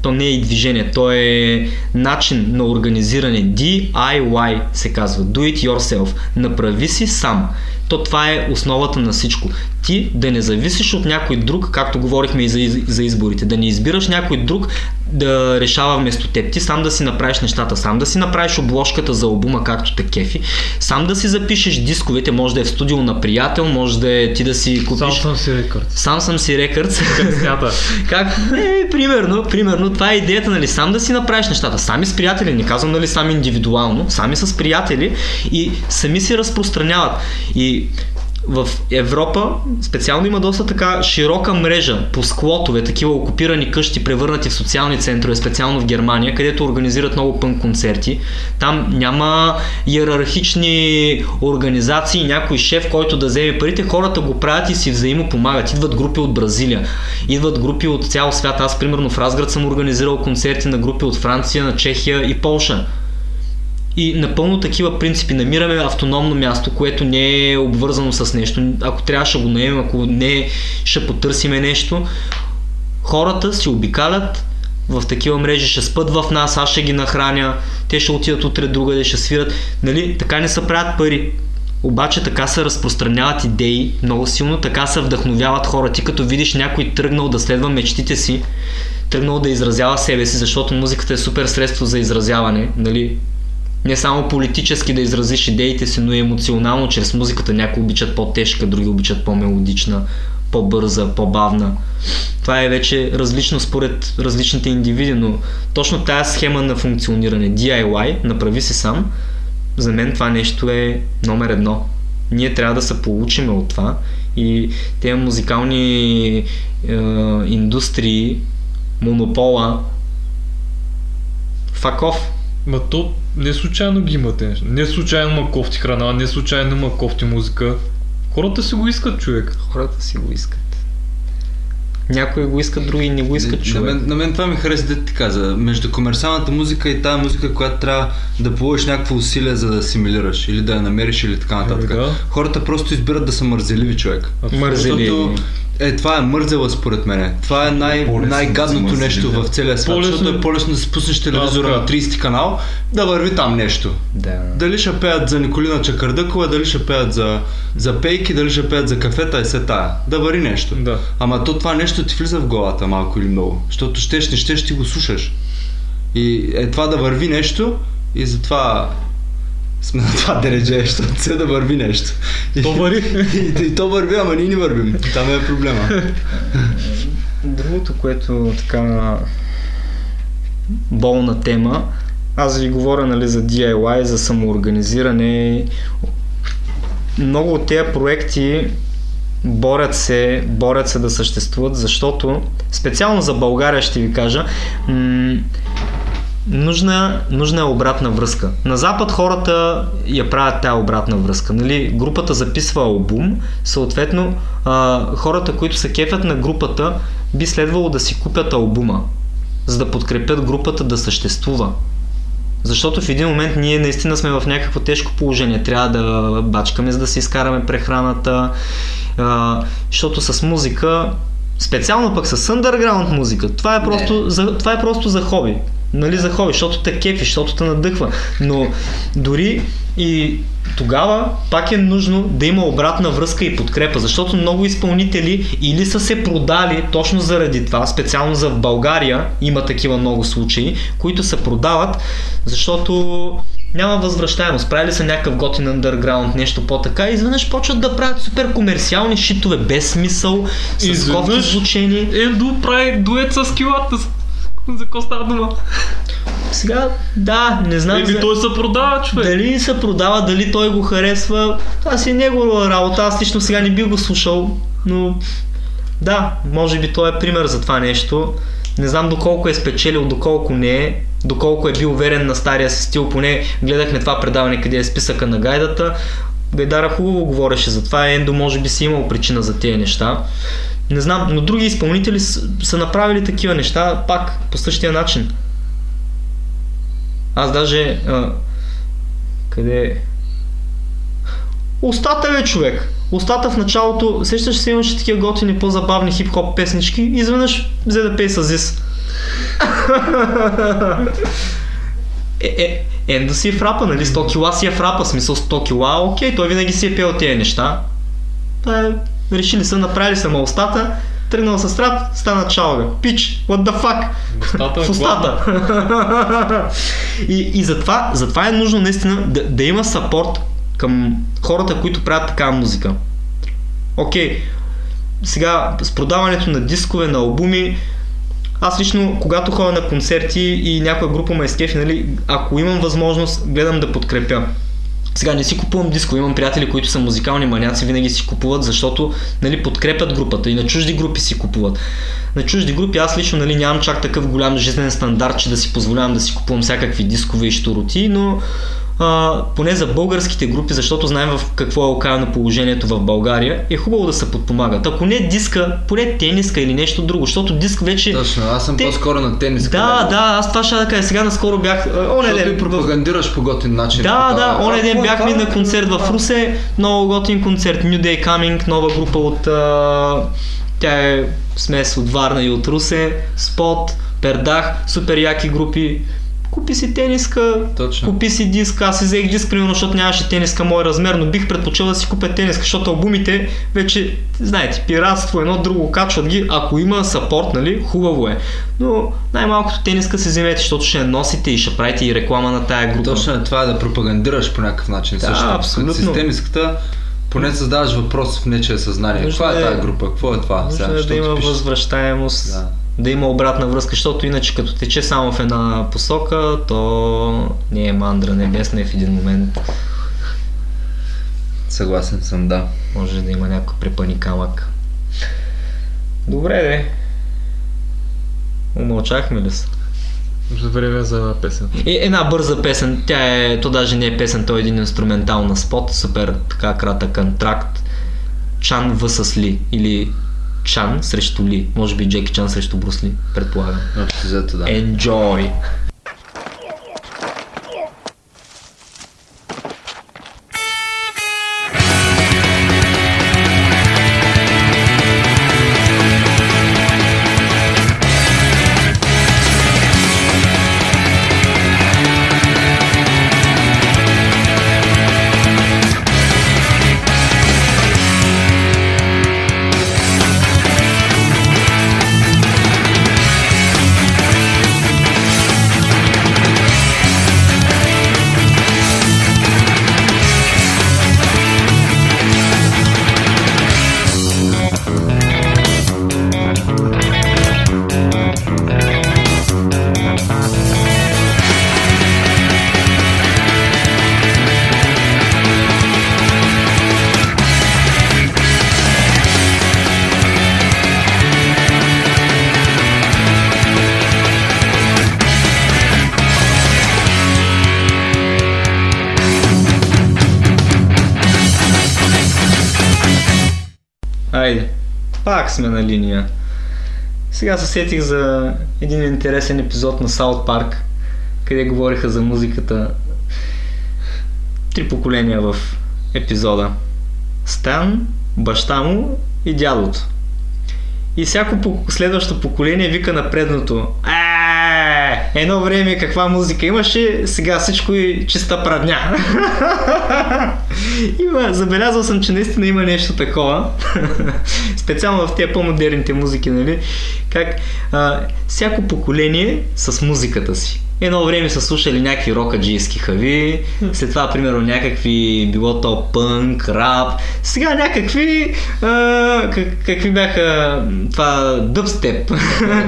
то не е и движение, то е начин на организиране. DIY се казва. Do it yourself. Направи си сам. То това е основата на всичко. Ти да не зависиш от някой друг, както говорихме и за, за изборите, да не избираш някой друг да решава вместо теб. Ти сам да си направиш нещата, сам да си направиш обложката за албума, както те кефи, сам да си запишеш дисковете, може да е в студио на приятел, може да е ти да си купиш... Сам съм си рекърд. Сам съм си рекърд. [laughs] Как? Е, примерно, примерно, това е идеята, нали, сам да си направиш нещата, сами с приятели, не казвам нали сам индивидуално, сами с приятели и сами си разпространяват. И в Европа специално има доста така широка мрежа по склотове, такива окупирани къщи, превърнати в социални центрове, специално в Германия, където организират много пънк концерти. Там няма иерархични организации, някой шеф, който да вземе парите, хората го правят и си взаимопомагат. Идват групи от Бразилия, идват групи от цял свят. Аз, примерно, в Разград съм организирал концерти на групи от Франция, на Чехия и Полша. И напълно такива принципи. Намираме автономно място, което не е обвързано с нещо. Ако трябва ще го наемем, ако не ще потърсиме нещо. Хората си обикалят в такива мрежи, ще спът в нас, аз ще ги нахраня, те ще отидат утре другаде, ще свират. Нали? Така не се правят пари. Обаче така се разпространяват идеи много силно, така се вдъхновяват хора. Ти като видиш някой тръгнал да следва мечтите си, тръгнал да изразява себе си, защото музиката е супер средство за изразяване, нали? Не само политически да изразиш идеите си, но и емоционално чрез музиката. Някои обичат по-тежка, други обичат по-мелодична, по-бърза, по-бавна. Това е вече различно според различните индивиди, но точно тази схема на функциониране, DIY, направи се сам, за мен това нещо е номер едно. Ние трябва да се получиме от това и тези музикални е, индустрии, монопола, факов. Ма то не случайно ги имате. Не случайно има кофти храна, не случайно има кофти музика. Хората си го искат, човек. Хората си го искат. Някои го искат, други не го искат, на, човек. мен, на мен това ми хареса, да ти каза. Между комерциалната музика и тази музика, която трябва да положиш някакво усилие за да асимилираш или да я намериш или така нататък. Еми да. Хората просто избират да са мързеливи човек. Мързеливи. Защото, е, това е мързела според мен. Това е най- най-гадното нещо в целия свят. По-лесно- Защото е по-лесно да спуснеш телевизора Да, на 30 канал, да върви там нещо. Да. Дали ще пеят за Николина Чакърдъкова, дали ще пеят за, за пейки, дали ще пеят за кафета и се тая. Да вари нещо. Да. Ама то това нещо ти влиза в главата малко или много. Защото щеш, не щеш, ти го слушаш. И е това да върви нещо и затова сме на това дередже, защото се да върви нещо. И, То вари. и, и, то върви, ама ние не вървим. Там е проблема. Другото, което така болна тема, аз ви говоря нали, за DIY, за самоорганизиране. Много от тези проекти борят се, борят се да съществуват, защото специално за България ще ви кажа, м- нужна, нужна е обратна връзка. На Запад хората я правят тази обратна връзка. Нали? Групата записва албум, съответно а, хората, които се кефят на групата, би следвало да си купят албума, за да подкрепят групата да съществува. Защото в един момент ние наистина сме в някакво тежко положение. Трябва да бачкаме, за да си изкараме прехраната. А, защото с музика, специално пък с underground музика, това е просто, за, това е просто за хоби. Нали, за хоби, защото те кефи, защото те надъхва. Но дори и тогава пак е нужно да има обратна връзка и подкрепа, защото много изпълнители или са се продали точно заради това, специално за в България има такива много случаи, които се продават, защото няма възвръщаемост. Правили са някакъв готин underground, нещо по-така и изведнъж почват да правят супер комерциални шитове без смисъл, с кофти звучени. Енду прави дует с килата. [laughs] За какво става дума? Сега, да, не знам. Еми за- той се продава, човек. Дали се продава, дали той го харесва, това си е негова работа. Аз лично сега не би го слушал, но да, може би той е пример за това нещо. Не знам доколко е спечелил, доколко не е, доколко е бил уверен на стария си стил, поне гледахме това предаване, къде е списъка на гайдата. Гайдара хубаво говореше за това, Ендо може би си имал причина за тези неща. Не знам, но други изпълнители са, направили такива неща пак по същия начин. Аз даже а, Къде е? Устата бе, човек. Устата в началото, сещаш се имаше такива готини по-забавни хип-хоп песнички изведнъж взе да пее с Зис. [laughs] е, е, си е в рапа, нали? 100 кила си е в рапа, смисъл 100 кила, окей, той винаги си е пел тези неща. Та е, решили са, направили са устата, тръгнал с рап, стана чалга. Пич, what the fuck? Устата, в устата. и, и затова, затова е нужно наистина да, да има сапорт към хората, които правят такава музика. Окей, сега с продаването на дискове, на албуми, аз лично, когато ходя на концерти и някоя група ме изкефи, нали, ако имам възможност, гледам да подкрепя. Сега не си купувам диско, имам приятели, които са музикални маняци, винаги си купуват, защото нали, подкрепят групата и на чужди групи си купуват. На чужди групи аз лично нали, нямам чак такъв голям жизнен стандарт, че да си позволявам да си купувам всякакви дискове и штороти, но а, поне за българските групи, защото знаем в какво е окаяно положението в България, е хубаво да се подпомагат. Ако не диска, поне тениска или нещо друго, защото диск вече... Точно, аз съм Те- по-скоро на тенис. Да, да, аз това ще да кажа. Сега наскоро бях... Оне ден, пропагандираш по готин начин. да, да, оне ден какво е бяхме това, на концерт в Русе, много готин концерт, New Day Coming, нова група от... А, тя е смес от Варна и от Русе, Спот, Пердах, супер яки групи. Купи си тениска, Точно. купи си диск, аз си взех диск, примерно, защото нямаше тениска мой размер, но бих предпочел да си купя тениска, защото албумите вече, знаете, пиратство, едно друго, качват ги, ако има сапорт, нали, хубаво е. Но най-малкото тениска си вземете, защото ще носите и ще правите и реклама на тая група. Точно е това е да пропагандираш по някакъв начин. Да, също. абсолютно. С тениската поне създаваш въпрос в нечие съзнание. Нужно Каква е е- тази група? Какво е това? Нужно е Защо да има пишеш? възвръщаемост, Да. да. има обратна връзка, защото иначе като тече само в една посока, то не е мандра небесна и в един момент Съгласен съм, да. може да има някой препъни камък. Добре, де. Умълчахме ли се? За време за песен. И една бърза песен, тя е, то даже не е песен, то е един инструментал на спот, супер така кратък контракт. Чан vs Ли или Чан срещу Ли, може би Джеки Чан срещу Брус Ли, предполагам. Общо взето, да. Enjoy! Сме на линия. Сега се сетих за един интересен епизод на Саут Парк, къде говориха за музиката. Три поколения в епизода. Стан, баща му и дядото. И всяко следващо поколение вика на предното. Едно време каква музика имаше, сега всичко е чиста прадня. [laughs] има, забелязал съм, че наистина има нещо такова. [laughs] Специално в тези по-модерните музики, нали? Как а, всяко поколение с музиката си. Едно време са слушали някакви рокаджийски хави, след това, примерно, някакви, било то пънк, рап, сега някакви, а, как, какви бяха това дъбстеп.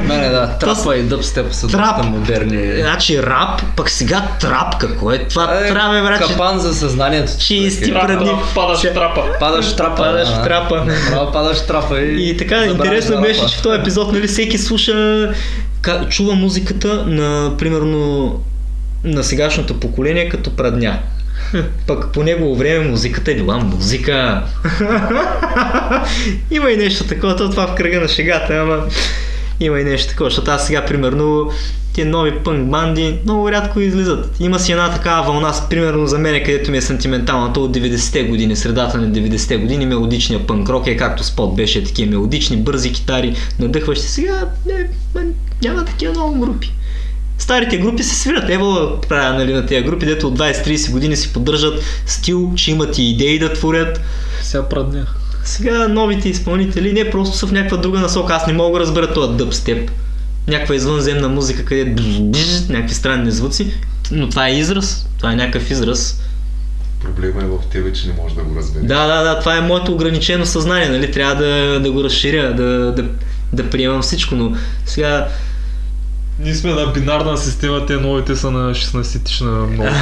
Мене да, [laughs] трапа и дъбстеп са Трап. доста модерни. Значи рап, пък сега трап, какво е това? Е, Трябва, брат, Капан за съзнанието. чисти човек. предни. Падаш трапа. Падаш трапа. Падаш трапа. Падаш трапа и... И така, интересно беше, че в този епизод, нали, всеки слуша, ка, чува музиката на, примерно, на сегашното поколение като прадня. [laughs] Пък по негово време музиката е била музика. [laughs] има и нещо такова, то това в кръга на шегата, ама има и нещо такова, защото аз сега, примерно, те нови пънк банди много рядко излизат. Има си една такава вълна, с- примерно за мен, където ми е сантименталната от 90-те години, средата на 90-те години, мелодичния пънк рок е както спот беше, такива мелодични, бързи китари, надъхващи. Сега м- няма такива много групи. Старите групи се свират. Ево правя нали, на тези групи, дето от 20-30 години си поддържат стил, че имат и идеи да творят. Сега прадня. Сега новите изпълнители не просто са в някаква друга насока. Аз не мога да разбера този дъбстеп. Някаква извънземна музика, къде бж, някакви странни звуци. Но това е израз. Това е някакъв израз. Проблема е в тебе, че не можеш да го разбереш. Да, да, да, това е моето ограничено съзнание, нали? Трябва да, да го разширя, да, да, да приемам всичко, но сега Ние сме на бинарна система, те новите са на 16-тична много. [laughs]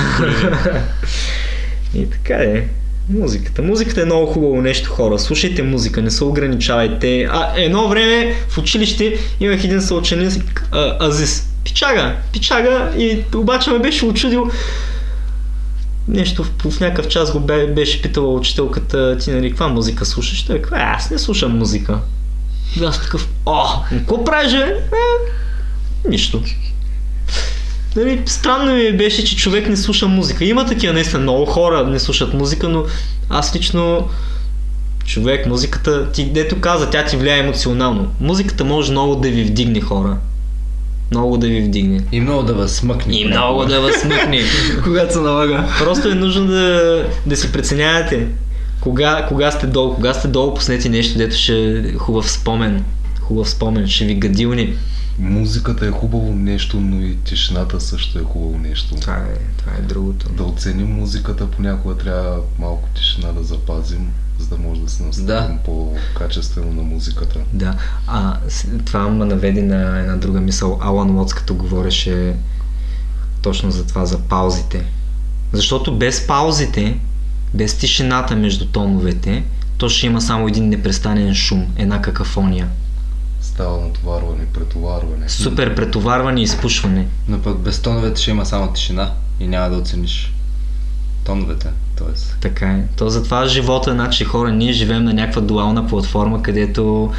И така е. Музиката. Музиката е много хубаво нещо, хора. Слушайте музика, не се ограничавайте. А едно време в училище имах един съученик, а, Азис. Пичага, пичага и обаче ме беше очудил нещо в, в някакъв час го бе, беше питала учителката, ти нали, каква музика слушаш? Той «Е, аз не слушам музика. И аз такъв, о, какво правиш? Е, нищо. Нали, странно ми беше, че човек не слуша музика. Има такива наистина много хора не слушат музика, но аз лично човек, музиката, ти дето каза, тя ти влияе емоционално. Музиката може много да ви вдигне хора. Много да ви вдигне. И много да възмъкне. И много да възмъкне. [laughs] Когато се налага. Просто е нужно да, да си преценявате. Кога, кога сте долу, кога сте долу, пуснете нещо, дето ще е хубав спомен. Хубав спомен, ще ви гадилни. Музиката е хубаво нещо, но и тишината също е хубаво нещо. Това е, това е другото. Да оценим музиката, понякога трябва малко тишина да запазим, за да може да се настроим Да. по-качествено на музиката. Да, а това ме наведи на една друга мисъл. Алан Уотс, като говореше точно за това, за паузите. Защото без паузите, без тишината между тоновете, то ще има само един непрестанен шум, една какафония. Става натоварване, претоварване. Супер претоварване и изпушване. Но пък без тоновете ще има само тишина и няма да оцениш тоновете. Тоест. Така е. То затова живота е, значи хора, ние живеем на някаква дуална платформа, където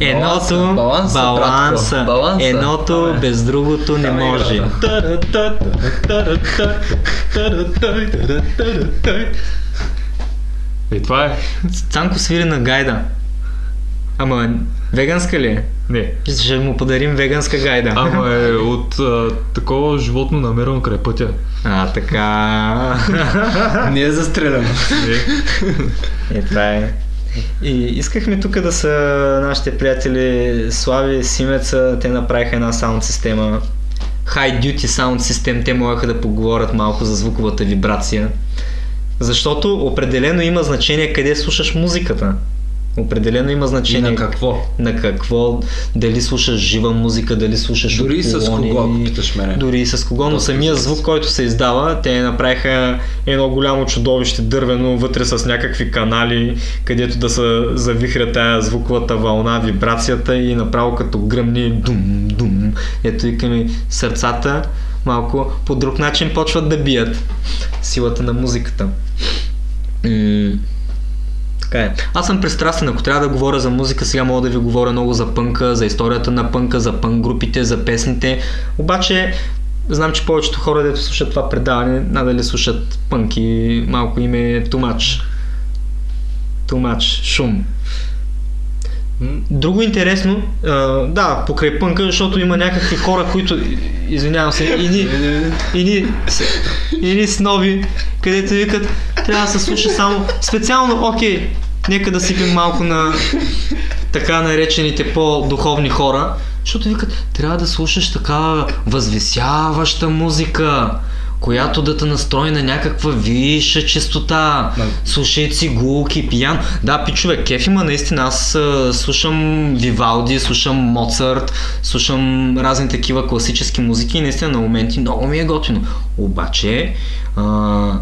едното, Баланса, баланса, баланса, братко, баланса. едното е. без другото не е може. И това е. Цанко свири на гайда. Ама веганска ли е? Не. Ще му подарим веганска гайда. Ама е от а, такова животно намерено край пътя. А, така. Не е застреляно. Не. Е, това е. И искахме тук да са нашите приятели Слави, Симеца, те направиха една саунд система. High Duty Sound System, те могаха да поговорят малко за звуковата вибрация. Защото определено има значение къде слушаш музиката. Определено има И значение на какво? на какво, дали слушаш жива музика, дали слушаш Дори и с кого, питаш мене. Дори и с кого, но самия звук, който се издава, те направиха едно голямо чудовище дървено, вътре с някакви канали, където да се завихря тая звуковата вълна, вибрацията и направо като гръмни дум, дум. Ето и ми сърцата малко по друг начин почват да бият. Силата на музиката. Така е. Аз съм пристрастен, ако трябва да говоря за музика, сега мога да ви говоря много за пънка, за историята на пънка, за пънк групите, за песните. Обаче, знам, че повечето хора, дето слушат това предаване, надали слушат пънк и малко им е. Too much. Шум. Друго интересно, а, да, покрай пънка, защото има някакви хора, които, извинявам се, и ни, и ни, с- и ни с нови, където викат, трябва да се слуша само, специално, окей, нека да сипем малко на така наречените по-духовни хора, защото викат, трябва да слушаш такава възвисяваща музика, която да те настрои на някаква висша частота. Слушай цигулки, пиян. Да, пичове, кеф има наистина. Аз а, слушам Вивалди, слушам Моцарт, слушам разни такива класически музики и наистина на моменти много ми е готино. Обаче, а,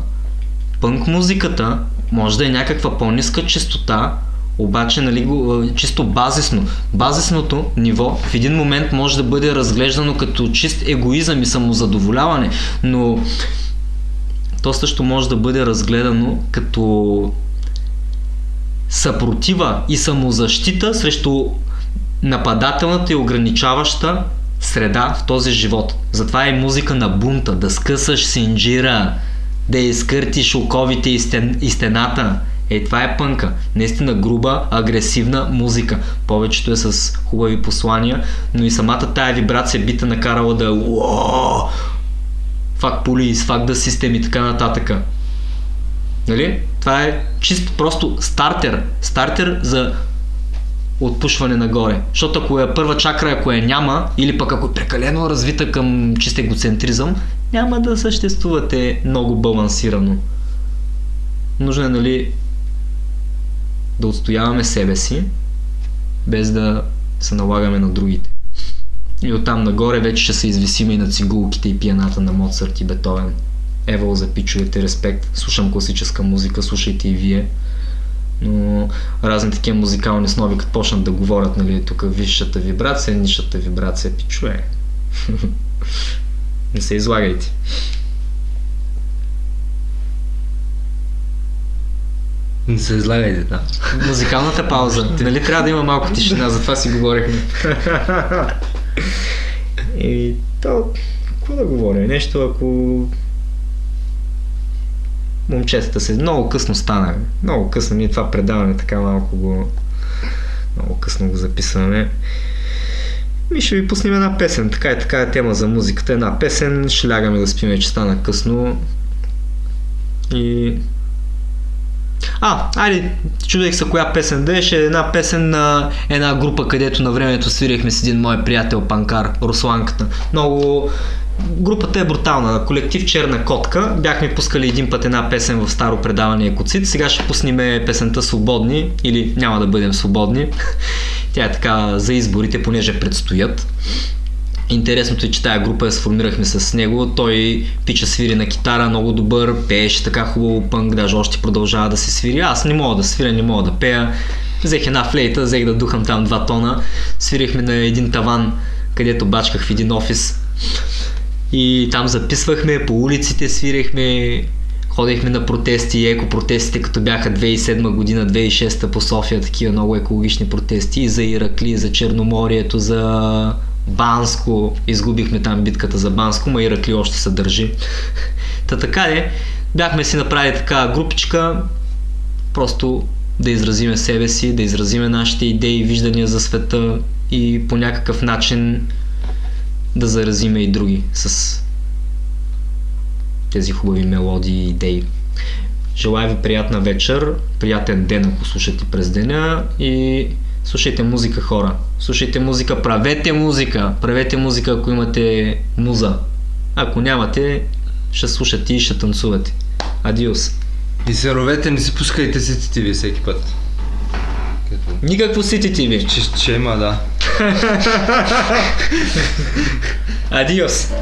пънк музиката може да е някаква по-ниска частота, обаче нали, чисто базисно. Базисното ниво в един момент може да бъде разглеждано като чист егоизъм и самозадоволяване, но то също може да бъде разгледано като съпротива и самозащита срещу нападателната и ограничаваща среда, в този живот. Затова е музика на бунта, да скъсаш синджира, да изкъртиш оковите и, стен, и стената. Е, това е пънка. Наистина груба, агресивна музика. Повечето е с хубави послания, но и самата тая вибрация би те накарала да уоо, фак полис, фак да систем и така нататък. Нали? Това е чисто просто стартер. Стартер за отпушване нагоре. Защото ако е първа чакра, ако е няма, или пък ако е прекалено развита към чист егоцентризъм, няма да съществувате много балансирано. Нужно е, нали, да отстояваме себе си, без да се налагаме на другите. И оттам нагоре вече ще се извисиме и на цигулките и пианата на Моцарт и Бетовен. Евал за пичовете, респект. Слушам класическа музика, слушайте и вие. Но разни такива музикални снови, като почнат да говорят, нали, тук висшата вибрация, нишата вибрация, пичуе. [laughs] Не се излагайте. Не се излагайте, да. Музикалната пауза. Ти нали трябва да има малко тишина, затова си говорихме. [laughs] И то, какво да говоря? Нещо, ако момчетата се... Много късно стана. Много късно. Ние това предаване така малко го... Много късно го записваме. Ми ще ви пуснем една песен. Така е, така е тема за музиката. Една песен. Ще лягаме да спиме, че стана късно. И... А, айде, чудех се коя песен да е. Ще е една песен на една група, където на времето свирихме с един мой приятел Панкар, Русланката. Много Групата е брутална. Колектив Черна котка. Бяхме пускали един път една песен в старо предаване Коцит. Сега ще пуснем песента Свободни или няма да бъдем свободни. [laughs] Тя е така за изборите, понеже предстоят. Интересното е, че тая група я сформирахме с него. Той пича свири на китара, много добър, пееше така хубаво пънк, даже още продължава да се свири. Аз не мога да свиря, не мога да пея. Взех една флейта, взех да духам там два тона. Свирихме на един таван, където бачках в един офис. И там записвахме, по улиците свирехме, ходихме на протести, еко протестите, като бяха 2007 година, 2006 по София, такива много екологични протести и за Иракли, за Черноморието, за Банско. Изгубихме там битката за Банско, ма Иракли още се държи. Та така е, бяхме си направили така групичка, просто да изразиме себе си, да изразиме нашите идеи, виждания за света и по някакъв начин да заразиме и други с тези хубави мелодии и идеи. Желая ви приятна вечер, приятен ден, ако слушате през деня и слушайте музика хора. Слушайте музика, правете музика. Правете музика, ако имате муза. Ако нямате, ще слушате и ще танцувате. Адиос. И се ровете, не си пускайте сетите ви всеки път. Никакво сити ви. Че, че има, да. [laughs] Адиос.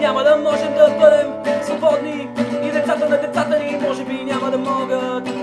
Няма да можем да бъдем свободни децата на децата ни може би няма да могат.